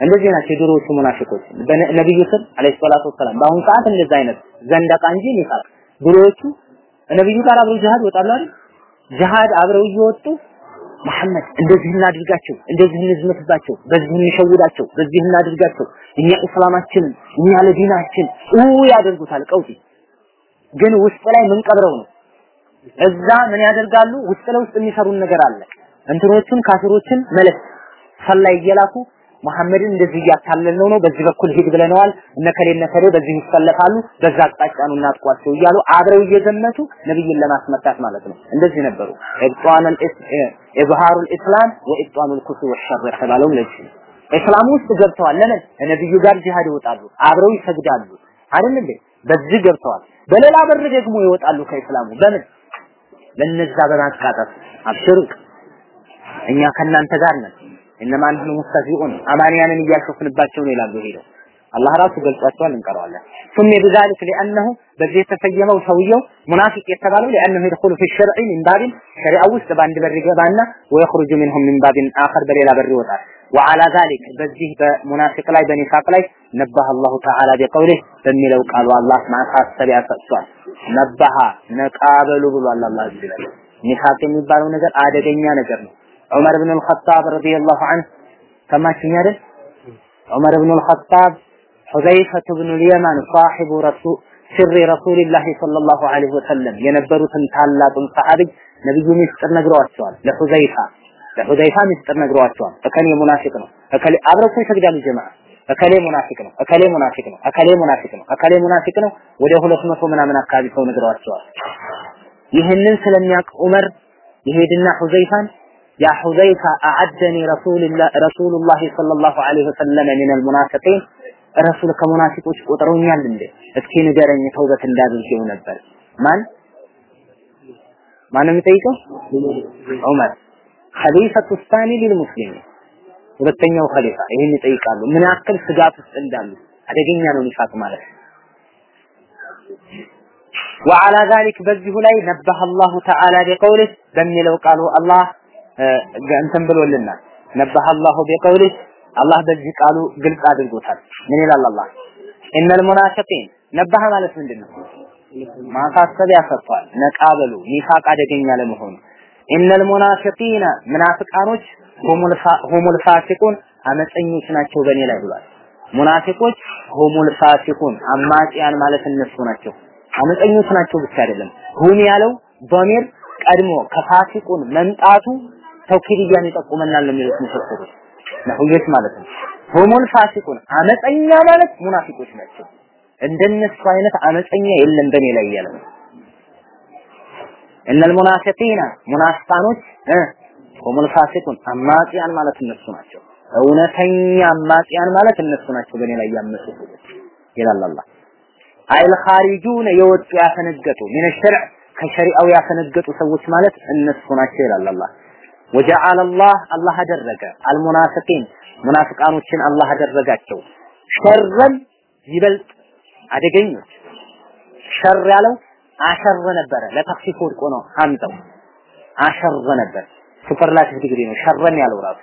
እንደዚህ ናቸው የድሮዎቹ ሙናፊቆች በነብዩ ስም عليه الصلاة والسلام። በአሁኑ ሰዓት እንደዛ አይነት ዘንደቃ እንጂ ኒፋቅ። ድሮዎቹ ነብዩ ጋር አብረው ጂሃድ ይወጣሉ አይደል? ጂሃድ አብረው እየወጡ መሐመድ እንደዚህ እናድርጋቸው፣ እንደዚህ እንዝመትባቸው፣ በዚህ እንሸውዳቸው፣ በዚህ እናድርጋቸው፣ እኛ እስላማችንን እኛ ለዲናችን ኡ ያደርጉታል። ቀውጢ ግን ውስጥ ላይ ምን ቀብረው ነው እዛ ምን ያደርጋሉ? ውስጥ ለውስጥ የሚሰሩን ነገር አለ። እንትኖቹን ካፊሮችን መለስ ሰላይ እየላኩ መሐመድን እንደዚህ እያታለልነው ነው፣ በዚህ በኩል ሂድ ብለነዋል፣ እነከሌ እነከሌ በዚህ ይሰለፋሉ፣ በዛ አቅጣጫ ነው እናጥቋቸው እያሉ አብረው እየዘመቱ ነብይን ለማስመታት ማለት ነው። እንደዚህ ነበሩ። إبطان إظهار الإسلام وإبطان الكفر والشر የተባለው ለዚህ ነው። ውስጥ ገብተዋል። ለምን ነብዩ ጋር ጂሃድ ይወጣሉ፣ አብረው ይሰግዳሉ አይደል? በዚህ ገብተዋል። በሌላ በር ደግሞ ይወጣሉ ከእስላሙ በምን ለነዛ በማቃጠፍ አብሽሩ እኛ ከናንተ ጋር ነን እነማ ነህኑ ሙስተዚኡን አማንያንን እያሾፍንባቸው ነው ይላሉ ሄደው አላህ ራሱ ገልጿቸዋል እንቀረዋለን ሱሚ بذلك لانه በዚህ የተሰየመው ሰውየው ሙናፊቅ የተባለው لانه يدخل في الشرع من باب ሸሪዓ ውስጥ በአንድ በር ይገባና ويخرج منهم من باب اخر በሌላ በር ይወጣል وعلى ذلك በዚህ በሙናፊቅ ላይ በኒፋቅ ላይ ነባህ አላሁ ተዓላ ቢቀውሊህ በሚለው ቃሉ አላህ ማሳሰቢያ ሰጥቷል ነባሃ ነቃበሉ ብሏል አላህ እዚህ ላይ ኒፋቅ የሚባለው ነገር አደገኛ ነገር ነው ዑመር ብን አልኸጣብ ረዲየላሁ ዐንሁ ሰማችሁኝ አይደል? ዑመር ብን አልኸጣብ ሑዘይፈቱ ብኑ ልየማን ሳሒቡ ረሱል ስሪ ረሱልላህ ሰለላሁ ዐለይሂ ወሰለም የነበሩትን ታላቁን ሰሐቢ ነብዩ ሚስጥር ነግረዋቸዋል። ለሑዘይፋ ለሑዘይፋ ሚስጥር ነግረዋቸዋል። እከሌ ሙናፊቅ ነው እከሌ አብረው ይሰግዳሉ ጀማዓ። እከሌ ሙናፊቅ ነው እከሌ ሙናፊቅ ነው እከሌ ሙናፊቅ ነው እከሌ ሙናፊቅ ነው ወደ ሁለት መቶ ምናምን አካባቢ ሰው ነግረዋቸዋል። ይህንን ስለሚያውቅ ዑመር ይሄድና ሑዘይፋን ያ ሑዘይፋ አዓደኒ ረሱልላህ ረሱሉላህ ሰለላሁ ዐለይሂ ወሰለም ሚነል ሙናፊቂን ረሱል ከሙናፊቆች ቆጥረውኛል እንዴ እስኪ ንገረኝ ተውበት እንዳድርገው ነበር ማን ማን ነው የሚጠይቀው ዑመር ኸሊፈቱ ሳኒ ሊልሙስሊሚን ሁለተኛው ኸሊፋ ይሄን ይጠይቃሉ ምን ያክል ስጋት ውስጥ እንዳሉ አደገኛ ነው ኒፋቅ ማለት وعلى ذلك በዚሁ ላይ ነበህ አላሁ ተዓላ ቢቀውልህ በሚለው ቃሉ አላህ እንትን ብሎልናል ነበህ አላሁ ቢቀውልህ አላህ በዚህ ቃሉ ግልጽ አድርጎታል። ምን ይላል አላህ? إن المنافقين ነባህ ማለት ምንድን ነው ማሳሰቢያ ሰጥቷል። ነቃ በሉ ኒፋቅ አደገኛ ለመሆኑ። إن المنافقين ሙናፊቃኖች هم الفاسقون አመፀኞች ናቸው በእኔ ላይ ብሏል። ሙናፊቆች هم الفاسقون አማጺያን ማለት እነሱ ናቸው። አመፀኞች ናቸው ብቻ አይደለም። هم ያለው ዶሚር ቀድሞ ከ فاسقون መምጣቱ ተውኪድያን ይጠቁመናል ለሚሉት ሙፈሰሮች ነህዮች ማለት ነው? ሁሙል ፋሲቁን አመፀኛ ማለት ሙናፊቆች ናቸው። እንደነሱ አይነት አመፀኛ የለም በኔ ላይ ያለ ነው። እነል ሙናፊቂና ሙናፊቃኖች ሁሙል ፋሲቁን አማጺያን ማለት እነሱ ናቸው። እውነተኛ አማጺያን ማለት እነሱ ናቸው በኔ ላይ ያመፁ ይላል አላህ። አይል ኻሪጁነ የወጡ ያፈነገጡ ሸርዕ ከሸሪዓው ያፈነገጡ ሰዎች ማለት እነሱ ናቸው ይላል አላህ وجعل الله አላህ አደረገ። المنافقين ሙናፊቃኖችን አላህ አደረጋቸው። شرا ይበልጥ አደገኞች። شر ያለው أشر ነበረ። ለ تخفيف ወድቆ ነው ሀምዛው أشر ነበር። superlative degree ነው። شرا ያለው ራሱ።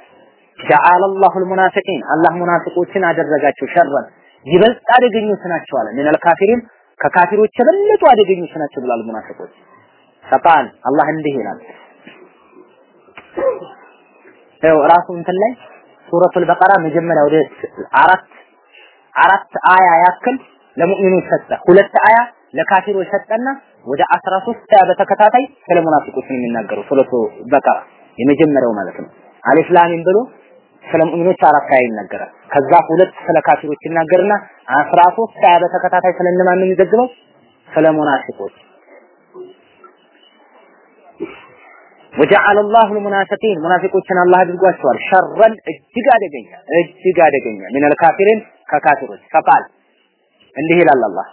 جعل الله المنافقين አላህ ሙናፊቆችን አደረጋቸው። شرا ይበልጥ አደገኞች ናቸው አለ። من الكافرين ከካፊሮች የበለጡ አደገኞች ናቸው ብሏል ሙናፊቆች። ፈቃል አላህ እንዲህ ይኸው ራሱ እንትን ላይ ሱረቱል በቀራ መጀመሪያ ወደ አራት አራት አያ ያክል ለሙእሚኖች ሰጠ ሁለት አያ ለካፊሮች ሰጠና ወደ 13 አያ በተከታታይ ስለ ሙናፊቆች ነው የሚናገረው ሱረቱ በቀራ የመጀመሪያው ማለት ነው አሊፍ ላሚን ብሎ ስለ ሙእሚኖች አራት አያ ይናገራል። ከዛ ሁለት ስለ ካፊሮች ይናገርና 13 አያ በተከታታይ ስለ እነማን ነው የሚዘግበው? ስለ ሙናፊቆች وجعل الله المنافقين ሙናፊቆችን አላህ አድርጓቸዋል። شرا እጅግ አደገኛ እጅግ አደገኛ። من الكافرين ከካፊሮች قال እንዲህ ይላል አላህ።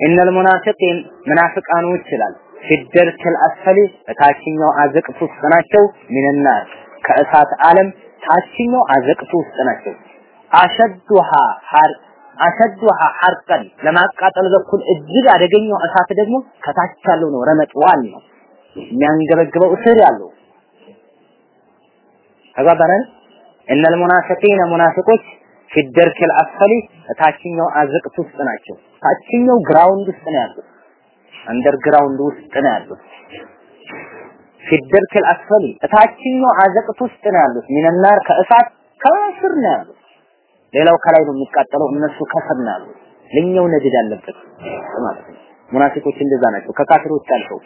إن المنافقين ሙናፊቃኖች ይላል في الدرك الأسفل ታችኛው አዘቅት ውስጥ ናቸው። من النار ከእሳት ዓለም ታችኛው አዘቅት ውስጥ ናቸው። أشدها حر أشدها حرقا ለማቃጠል በኩል እጅግ አደገኛው እሳት ደግሞ ከታች ያለው ነው። ረመጧ ነው የሚያንገበግበው እስር ያለው ተጋባናል። إن المنافقين ሙናፊቆች في الدرك الأسفل ታችኛው አዘቅት ውስጥ ናቸው። ታችኛው ground ውስጥ ነው ያሉት። underground ውስጥ ነው ያሉት። في الدرك الأسفل ታችኛው አዘቅት ውስጥ ነው ያሉት። من النار ከእሳት ከስር ነው ያሉት። ሌላው ከላይ ነው የሚቃጠለው፣ እነሱ ከስር ነው ያሉት። ለኛው ነድድ አለበት ማለት ነው። ሙናፊቆች እንደዛ ናቸው። ከካፊሮች አልፈው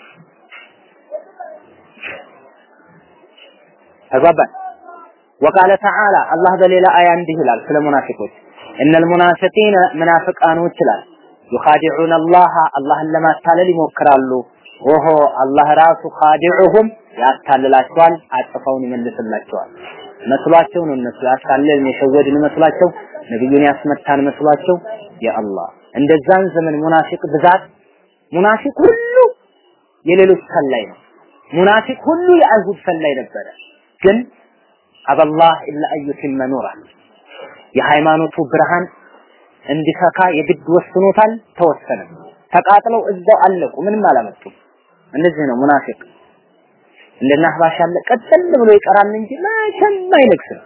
ተግባባን። ወቃለ ተዓላ አላህ በሌላ አያ እንዲህ ይላል ስለ ሙናፊቆች። እነል ሙናፊቂነ ምናፍቃኖች ይላል። ዩኻዲዑነ አላህ አላህን ለማታለል ይሞክራሉ። ወሆ አላህ ራሱ ኻዲዑሁም ያታልላቸዋል አጥፋውን ይመልስላቸዋል። መስሏቸው ነው እነሱ ያታለልን የሸወድን መስሏቸው ነብዩን ያስመታን መስሏቸው። የአላህ! እንደዛን ዘመን ሙናፊቅ ብዛት ሙናፊቅ ሁሉ የሌሎች ሰላይ ነው። ሙናፊቅ ሁሉ የአይሁድ ሰላይ ነበረ ግን አበላህ ኢላ አዩቲመ ኑራ የሃይማኖቱ ብርሃን እንዲፈካ የግድ ወስኖታል ተወሰነ ተቃጥለው እዛው አለቁ ምንም አላመጡም እንደዚህ ነው ሙናፊቅ እንደና አህባሽ ያለ ቀጠል ብሎ ይቀራል እንጂ መቼም አይነግስም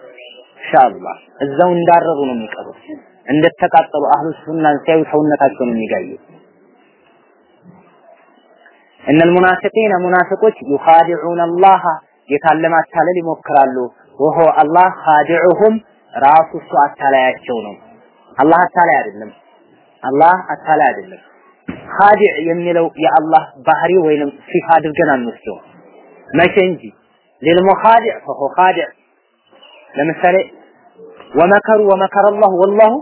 ኢንሻአላህ እዛው እንዳረሩ ነው የሚቀሩት እንደተቃጠሉ አህሉ ሱናን ሲያዩ ሰውነታቸውን የሚጋዩ እነ المنافقين ሙናፊቆች يخادعون الله ጌታን ለማታለል ይሞክራሉ። ወሆ አላህ ኻዲዑሁም ራሱ እሱ አታላያቸው ነው። አላህ አታላይ አይደለም። አላህ አታላይ አይደለም። ኻዲዕ የሚለው የአላህ ባህሪ ወይንም ሲፋ አድርገን አንወስደው መቼ እንጂ ሊልሙኻዲዕ ፈሆ ኻዲዕ ለምሳሌ ወመከሩ ወመከረ አላህ ወላሁ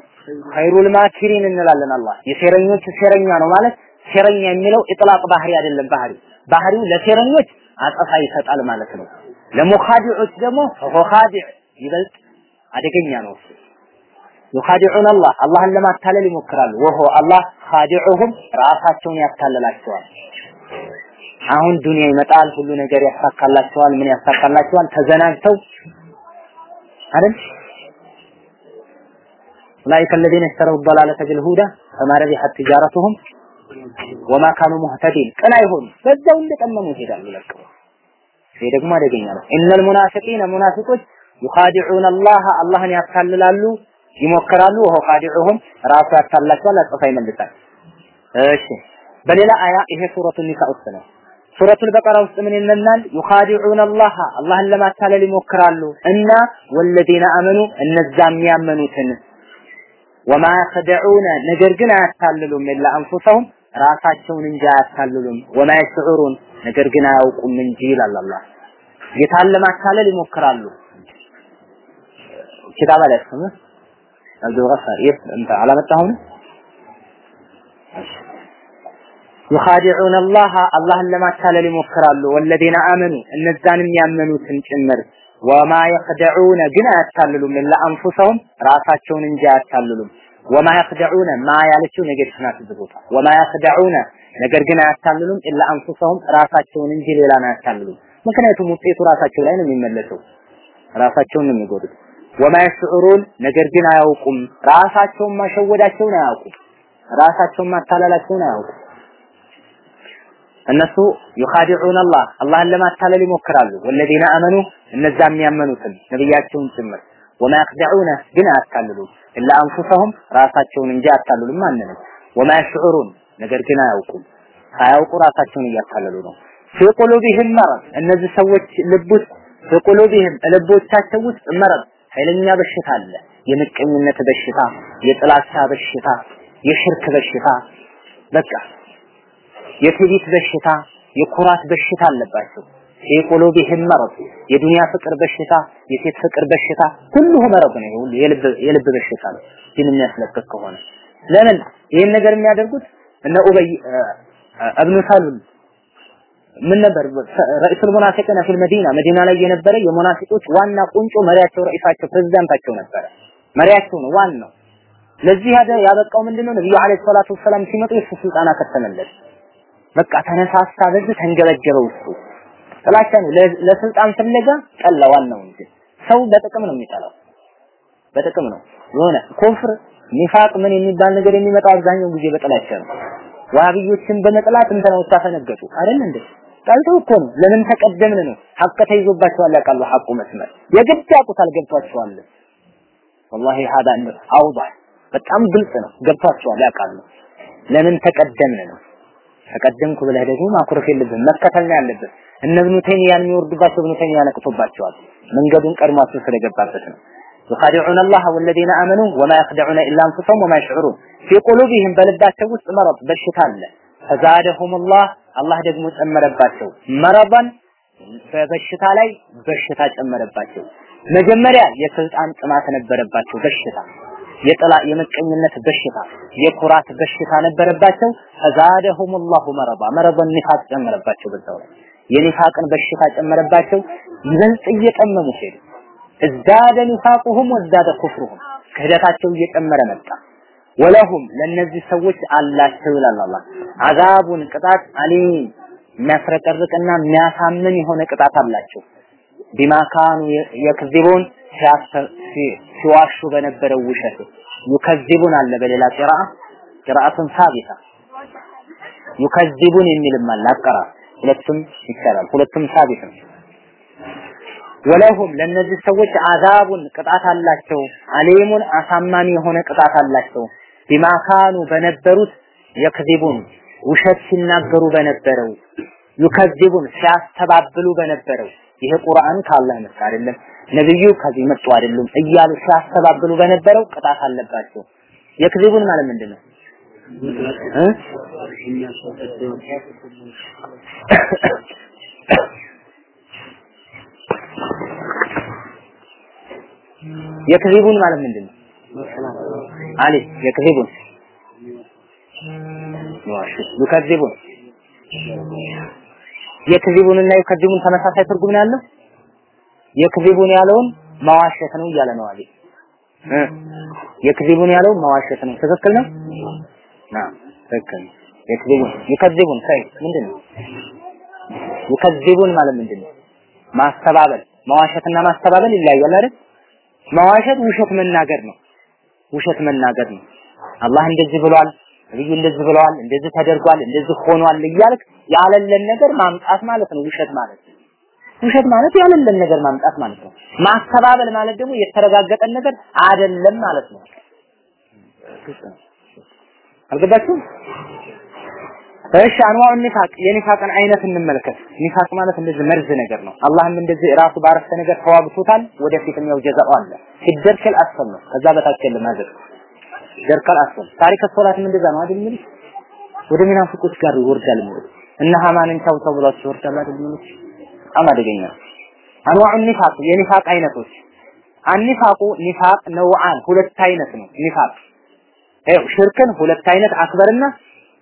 ኸይሩል ማኪሪን እንላለን። አላህ የሴረኞች ሴረኛ ነው ማለት ሴረኛ የሚለው ኢጥላቅ ባህሪ አይደለም። ባህሪ ባህሪው ለሴረኞች አጸፋ ይሰጣል ማለት ነው ለሙኻዲዖች ደግሞ ፈሆ ኻዲዕ ይበልጥ አደገኛ ነው እሱ ዩኻዲዑን አላህ አላህን ለማታለል ይሞክራሉ ወሆ አላህ ኻዲዑሁም ራሳቸውን ያታለላቸዋል አሁን ዱንያ ይመጣል ሁሉ ነገር ያሳካላቸዋል ምን ያሳካላቸዋል ተዘናግተው አይደል أولئك الذين اشتروا الضلالة بالهدى فما ربحت تجارتهم ወማ ካኑ ሙህተዲን ቀና አይሆኑ በዛው እንደቀመሙ ይሄዳሉ ለቀው። ይሄ ደግሞ አደገኛ ነው። እነል ሙናፊቂነ ሙናፊቆች ዩኻዲዑን አላህ አላህን ያታልላሉ ይሞክራሉ። ወሆ ኻዲዑሁም ራሱ ያታላቸዋል አጽፋ ይመልሳል። እሺ በሌላ አያ ይሄ ሱረቱ ኒሳ ውስጥ ነው። ሱረቱል በቀራ ውስጥ ምን ይለናል? ዩኻዲዑን አላህ አላህን ለማታለል ይሞክራሉ። እና ወለዚነ አመኑ እነዛ የሚያመኑትን ወማ ተደዑነ ነገር ግን አያታልሉም። ኢላ አንፉሰሁም ራሳቸውን እንጂ አያታልሉም ወማ የሽዑሩን ነገር ግን አያውቁም እንጂ ይላል አላህ ጌታን ለማታለል ይሞክራሉ ኪታብ አላስም አብዱል ገፋር ይህ እንተ አላመጣሁም يخادعون الله አላህን ለማታለል ይሞክራሉ ወለዚነ አመኑ እነዛንም ያመኑትን ጭምር ወማ የኽደዑነ ግን አያታልሉም ኢላ አንፉሰሁም ራሳቸውን እንጂ አያታልሉም ወማ የኽደዑነ ማ ያለችው negative ናት እዚህ ቦታ። وما يخدعون ነገር ግን አያታልሉም إلا أنفسهم ራሳቸውን እንጂ ምክንያቱም ውጤቱ ራሳቸው ላይ ነው የሚመለሰው ራሳቸውን ነው የሚጎዱት። وما يشعرون ነገር ግን አያውቁም። ራሳቸውን ማሸወዳቸውን አያውቁም። ራሳቸውን ማታለላቸውን አያውቁም። እነሱ يخادعون الله አላህን ለማታለል ይሞክራሉ። والذين آمنوا እነዛ የሚያመኑትን ነብያቸውን ጭምር። ወማ የኽደዑነ ግን አያታልሉም ኢላ አንፉሰሁም ራሳቸውን እንጂ አያታልሉም ማንንም ወማ የሽዑሩን ነገር ግን አያውቁም። ሳያውቁ ራሳቸውን እያታለሉ ነው። ፊ ቁሉቢህም መረድ እነዚህ ሰዎች ልብ ውስጥ ፊ ቁሉቢህም ልቦቻቸው ውስጥ መረድ ኃይለኛ በሽታ አለ። የምቀኝነት በሽታ የጥላቻ በሽታ የሽርክ በሽታ በቃ የትዕቢት በሽታ የኩራት በሽታ አለባቸው የቁሉቢህም መረድ የዱንያ ፍቅር በሽታ የሴት ፍቅር በሽታ ሁሉ መረድ ነው። የልብ የልብ በሽታ ነው። ግን የሚያስለቅቅ ከሆነ ለምን ይህን ነገር የሚያደርጉት? እነ ኡበይ እብኑ ሰሉል ምን ነበር? ረኢሱል ሙናፊቂና ፊል መዲና መዲና ላይ የነበረ የሙናፊቆች ዋና ቁንጮ መሪያቸው ረኢሳቸው ፕሬዝዳንታቸው ነበረ። መሪያቸው ነው ዋናው። ለዚህ ያደ ያበቃው ምንድነው? ነብዩ አለይሂ ሰላቱ ወሰላም ሲመጡ የሱ ስልጣን አከተመለት በቃ ተነሳሳ በዚህ ተንገበገበ ውስጡ ጥላቻ ነው ለስልጣን ፍለጋ ጠላ ዋናው እንጂ ሰው በጥቅም ነው የሚጠላው በጥቅም ነው የሆነ ኩፍር ኒፋቅ ምን የሚባል ነገር የሚመጣው አብዛኛው ጊዜ በጥላቻ ነው። ዋሃብዮችን በመጥላት እንተነው ታፈነገጡ አይደል እንዴ? ጠልተው እኮ ነው። ለምን ተቀደምን ነው። ሐቅ ተይዞባቸዋል ያውቃሉ። ሐቁ መስመር የግድ ያውቁታል፣ ገብቷቸዋል። ወላሂ ሀዳ አውضح በጣም ግልጽ ነው። ገብቷቸዋል፣ ያውቃሉ። ለምን ተቀደምን ነው። ተቀደምኩ ብለህ ደግሞ ማኩረፍ የለብህም መከተል ነው ያለብህ። እነ ኢብኑ ተይሚያን የሚወርዱባቸው ኢብኑ ተይሚያ ነቅቶባቸዋል። መንገዱን ቀድሟቸው ስለገባበት ነው። يخادعون الله والذين آمنوا وما يخدعون إلا أنفسهم وما يشعرون في قلوبهم በልባቸው ውስጥ መረጥ በሽታ አለ فزادهم الله አላህ ደግሞ ጨመረባቸው መረበን በበሽታ ላይ በሽታ ጨመረባቸው መጀመሪያ የስልጣን ጥማት ነበረባቸው በሽታ የጥላ የመቀኝነት በሽታ የኩራት በሽታ ነበረባቸው ፈዛደሁም الله መረባ መረበን ኒፋቅ ጨመረባቸው በዛው ላይ የኒፋቅን በሽታ ጨመረባቸው። ይበልጥ እየጠመሙ ሄዱ። እዛደ ኒፋቁሁም ወዛደ ኩፍሩሁም ክህደታቸው እየጨመረ መጣ። ወለሁም ለነዚህ ሰዎች አላቸው ይላል አላህ። አዛቡን ቅጣት አሊም የሚያስረቀርቅና የሚያሳምን የሆነ ቅጣት አላቸው። ቢማካኑ የክዚቡን ሲዋሹ በነበረው ውሸት ዩከዚቡን አለ በሌላ ቂራአ። ቂራአቱን ሳቢታ ዩከዚቡን የሚልም አለ አቀራ ሁለቱም ይቻላል። ሁለቱም ሳቢት ነው። ወለሁም ለነዚህ ሰዎች አዛቡን ቅጣት አላቸው። አሊሙን አሳማሚ የሆነ ቅጣት አላቸው። ቢማካኑ በነበሩት የክዚቡን ውሸት ሲናገሩ በነበረው ዩከዚቡን ሲያስተባብሉ በነበረው። ይሄ ቁርአን ከአላህ መጣ አይደለም። ነብዩ ከዚህ መጡ አይደሉም እያሉ ሲያስተባብሉ በነበረው ቅጣት አለባቸው። የክዚቡን ማለት ምንድን ነው እ? የክዚቡን ማለት ምንድን ነው? አሊ የክዚቡን። ዋሽ ዩከዚቡን። የክዚቡን እና የከዚቡን ተመሳሳይ ትርጉም ነው ያለው? የክዚቡን ያለውን መዋሸት ነው እያለ ነው አሊ። የክዚቡን ያለውን መዋሸት ነው። ትክክል ነው ና ትክክል የክዚቡን ይከዚቡን ሳይ ምንድን ነው? ይከዚቡን ማለት ምንድን ነው? ማስተባበል መዋሸትና ማስተባበል ይለያያል አይደል? መዋሸት ውሸት መናገር ነው። ውሸት መናገር ነው። አላህ እንደዚህ ብሏል ነብዩ እንደዚህ ብለዋል እንደዚህ ተደርጓል እንደዚህ ሆኗል እያልክ ያለለን ነገር ማምጣት ማለት ነው። ውሸት ማለት ውሸት ማለት ያለለን ነገር ማምጣት ማለት ነው። ማስተባበል ማለት ደግሞ የተረጋገጠን ነገር አይደለም ማለት ነው አልገባችሁም? እሺ አንዋው ኒፋቅ የኒፋቅን አይነት እንመልከት። ኒፋቅ ማለት እንደዚህ መርዝ ነገር ነው። አላህም እንደዚህ ራሱ ባረፍተ ነገር ተዋግቶታል ወደፊትም ያው ጀዛው አለ ሲደርከል አስፈል ነው። ከዛ በታች የለም ማለት ደርከል አስፈል። ታሪክ ሶላትም እንደዛ ነው አይደል ወደ ሚናፍቆች ጋር ይወርዳል የሚሉት። እነ ሀማንን ቻው ብሏቸው ይወርዳል አይደል በጣም አደገኛ አንዋዑ ኒፋቅ የኒፋቅ አይነቶች። አንኒፋቁ ኒፋቅ ነውዓን ሁለት አይነት ነው ኒፋቅ ሽርክን ሁለት አይነት አክበርና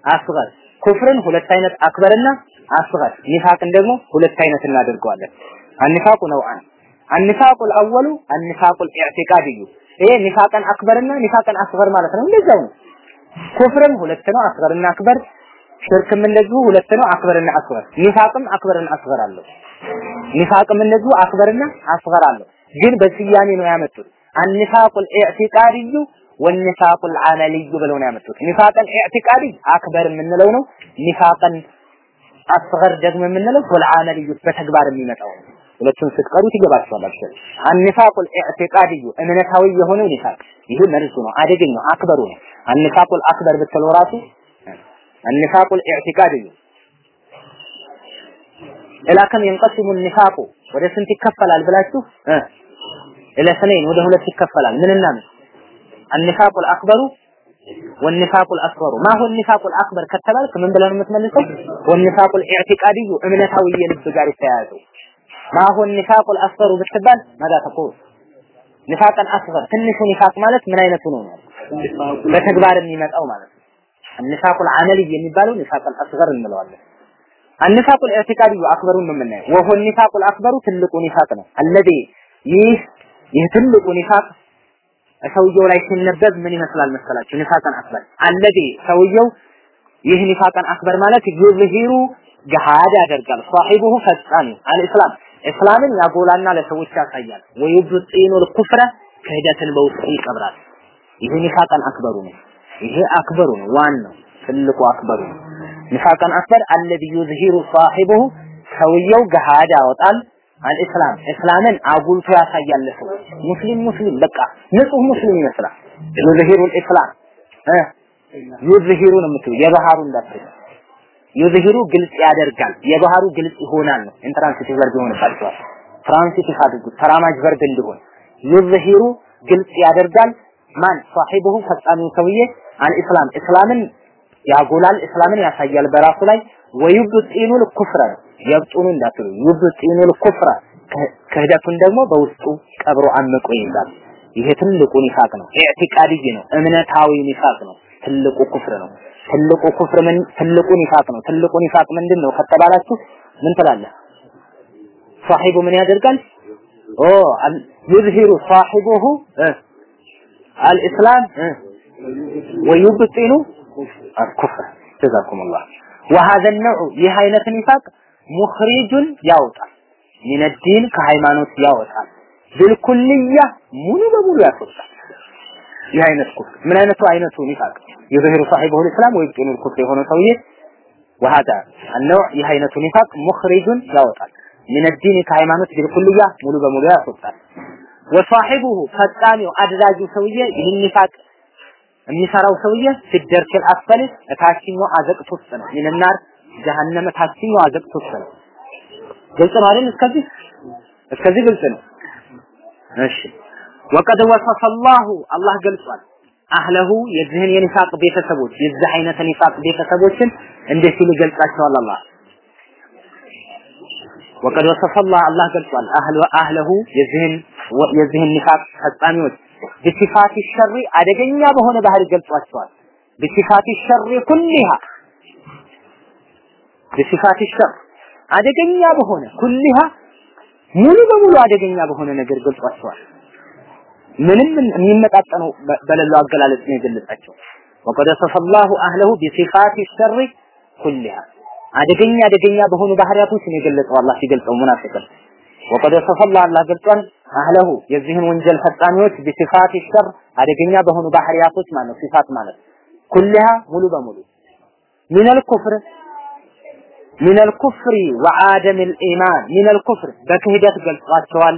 አስገር ኩፍርን ሁለት አይነት አክበርና አስገር ኒፋቅን ደግሞ ሁለት አይነት እናደርገዋለን አንኒፋቁ ነውዓን አንኒፋቁ الأول النفاق الاعتقادي ይሄ ኒፋቅን አክበርና ኒፋቅን አስገር ማለት ነው እንደዛው ነው ኩፍርም ሁለት ነው አስገርና አክበር ሽርክም እንደዚሁ ሁለት ነው አክበርና አስገር ኒፋቅም አክበርና አስገር አለው ኒፋቅም እንደዚሁ አክበርና አስገር አለው ግን በስያሜ ነው ያመጡት አንኒፋቁል ኢዕቲቃድዩ ወኒፋቁል አመልዩ ብለው ነው ያመጡት ኒፋቅን ኢዕቲቃዲ አክበር የምንለው ነው ኒፋቅን አስገር ደግሞ የምንለው ወልአመልዩ በተግባር የሚመጣው ነው ሁለቱን ስትቀሩት ይገባችኋል አብሽር አንፋቁል ኢዕቲቃድዩ እምነታዊ የሆነው ኒፋቅ ይሄ መርዙ ነው አደገኛው አክበሩ ነው አንፋቁል አክበር ብትለው ራሱ አንፋቁል ኢዕቲቃድዩ ኢላ ከም ينقسم النفاق ወደ ስንት ይከፈላል ብላችሁ እ ኢላ ስነይን ወደ ሁለት ይከፈላል ምንና ምን النفاق الأكبر والنفاق الأصغر ما هو النفاق الأكبر ከተባልክ ምን ብለን የምትመልሰው والنفاق الاعتقادي እምነታዊ የልብ ጋር የተያያዘው ما هو النفاق الأصغر ብትባል ماذا تقول نفاق الأصغر ትንሹ ኒፋቅ ማለት ምን አይነቱ ነው በተግባር የሚመጣው ማለት ነው النفاق العملي የሚባለው ኒፋቅ الأصغر እንለዋለን النفاق الاعتقادي አክበሩን ነው የምናየው وهو النفاق الأكبر ትልቁ ኒፋቅ ነው الذي ይህ ይህ ትልቁ ኒፋቅ ሰውየው ላይ ሲነበብ ምን ይመስላል መሰላችሁ? نفاق أكبر። الذي ሰውየው ይህ نفاق أكبر ማለት يظهر ገሃድ ያደርጋል صاحبه ፈጻሚ። الإسلام እስላምን ያጎላና ለሰዎች ያሳያል። ويبطن الكفر ክህደትን በውስጡ ይቀብራል። ይሄ نفاق أكبر ኡ ነው። ይሄ أكبر ኡ ነው፣ ዋናው ትልቁ أكبر ኡ ነው። نفاق أكبر الذي يظهر صاحبه ሰውየው ገሃድ ያወጣል الإسلام እስላምን አጉልቶ ያሳያል ሰው ሙስሊም ሙስሊም በቃ ንጹህ ሙስሊም ይመስላል። يظهر الإسلام እ? يظهر ነው የምትለው يظهر እንዳትል። يظهر ግልጽ ያደርጋል يظهر ግልጽ ይሆናል ነው። intransitive verb ይሆንባቸዋል። transitive አድርጉት ተራማጅ verb እንዲሆን። يظهر ግልጽ ያደርጋል። ማን? صاحبه ፈጻሚው ሰውዬ። الإسلام እስላምን ያጎላል እስላምን ያሳያል በራሱ ላይ። ወዩብጢኑ ልኩፍረ የብጡኑ እንዳትሉ ዩብጢኑ ልኩፍረ ክህደቱን ደግሞ በውስጡ ቀብሮ አምቆ ይይዛል ይሄ ትልቁ ኒፋቅ ነው ኢዕቲቃድይ ነው እምነታዊ ኒፋቅ ነው ትልቁ ኩፍር ነው ትልቁ ኩፍር ምን ትልቁ ኒፋቅ ነው ትልቁ ኒፋቅ ምንድን ነው ከተባላችሁ ምን ትላለህ ሳሂቡ ምን ያደርጋል ኦ ዩዝሂሩ ሳሂቡሁ አልኢስላም ወዩብጢኑ الكفر جزاكم الله وهذا النوع ይህ አይነት ኒፋቅ ሙኽሪጁን ያወጣል ሚን ዲን ከሃይማኖት ያወጣል ብልኩልያ ሙሉ በሙሉ ያስወጣል ይህ አይነት ኩፍር ምን አይነቱ አይነቱ ኒፋቅ የዘሂሩ ሳሂበሁ ልእስላም ወይ ጤኑ ኩፍር የሆነ ሰውዬ وهذا النوع ይህ አይነቱ ኒፋቅ ሙኽሪጁን ያወጣል ሚን ዲን ከሃይማኖት ብልኩልያ ሙሉ በሙሉ ያስወጣል ወሳሂቡሁ ፈጻሚው አድራጁ ሰውዬ ይህን ኒፋቅ የሚሰራው ሰውዬ ሲደርክል አስፈል ታችኛው አዘቅት ውስጥ ነው ሚንናር جهنم تحسين وعذاب تصل قلت بارين اتكذب اتكذب الفن ماشي. وقد وصف الله الله قلت قال أهله يزهن ينفاق بيت سبوت يزحينة نفاق بيت سبوت عنده كل قلت قال الله. وقد وصف الله الله قال أهل وأهله يزهن ويزهن نفاق حسانيوت بصفات الشر أدقين يا بهون بهر قال بصفات الشر كلها. የሲፋት ሸር አደገኛ በሆነ ኩሊሃ ሙሉ በሙሉ አደገኛ በሆነ ነገር ገልጿቸዋል። ምንም የሚመጣጠነው በሌለው አገላለጽ ነው የገለጻቸው። ወቀደ ሰፈላሁ አህለሁ ቢሲፋት ሸር كلها አደገኛ አደገኛ በሆኑ ባህሪያቶች ነው የገለጸው አላህ ሲገልጸው ሙናፊቅን። وقد وصف الله አላህ ገልጿል። أهله የዚህን ወንጀል ፈጻሚዎች بصفات الشر አደገኛ በሆኑ ባህሪያቶች ማለት صفات ማለት كلها ሙሉ በሙሉ። من الكفر من الكفر وعدم الايمان من الكفر በክህደት ገልጿቸዋል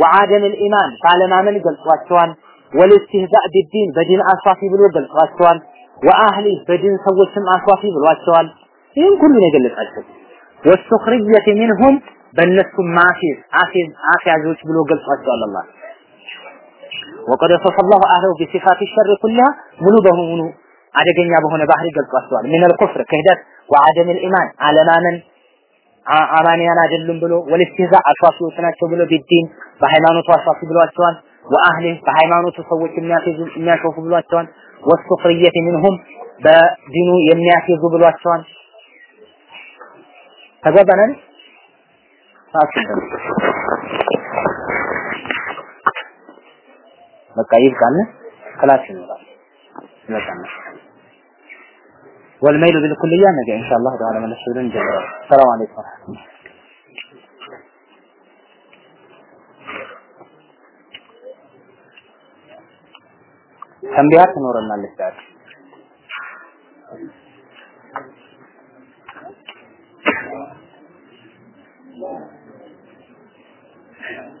وعدم الايمان ባለማመን ገልጿቸዋል والاستهزاء بالدين በዲን አስዋፊ ብሎ ገልጿቸዋል وأهله በዲን ሰዎችም አስዋፊ ብሏቸዋል ይህን ሁሉ ነው የገለጻቸው والسخرية منهم በእነሱ ማፊዝ አፊዝ አፊያዞች ብሎ ገልጿቸዋል አላህ وقد وصف الله اهله بصفات الشر كلها ሙሉ በሙሉ አደገኛ በሆነ ባህሪ ገልጿቸዋል من الكفر ክህደት وعدم الايمان አለማመን አማንያን አይደሉም ብሎ ወልስቲዛ አሻፊዎች ናቸው ብሎ ቢዲን በሃይማኖቱ አሻፊ ብሏቸዋል ወአህሊህ በሃይማኖቱ ሰዎች የሚያፌዙ የሚያሾፉ ብሏቸዋል ወሱኽርየት ሚንሁም በዲኑ የሚያፌዙ ብሏቸዋል ተገባናል ታስበን በቃ ይብቃን ክላስ ይኖራል ይበቃና والميل بالكلية نجي إن شاء الله تعالى من السودان جميعا السلام عليكم ورحمة الله تنبيهات تنورنا للساعة Thank.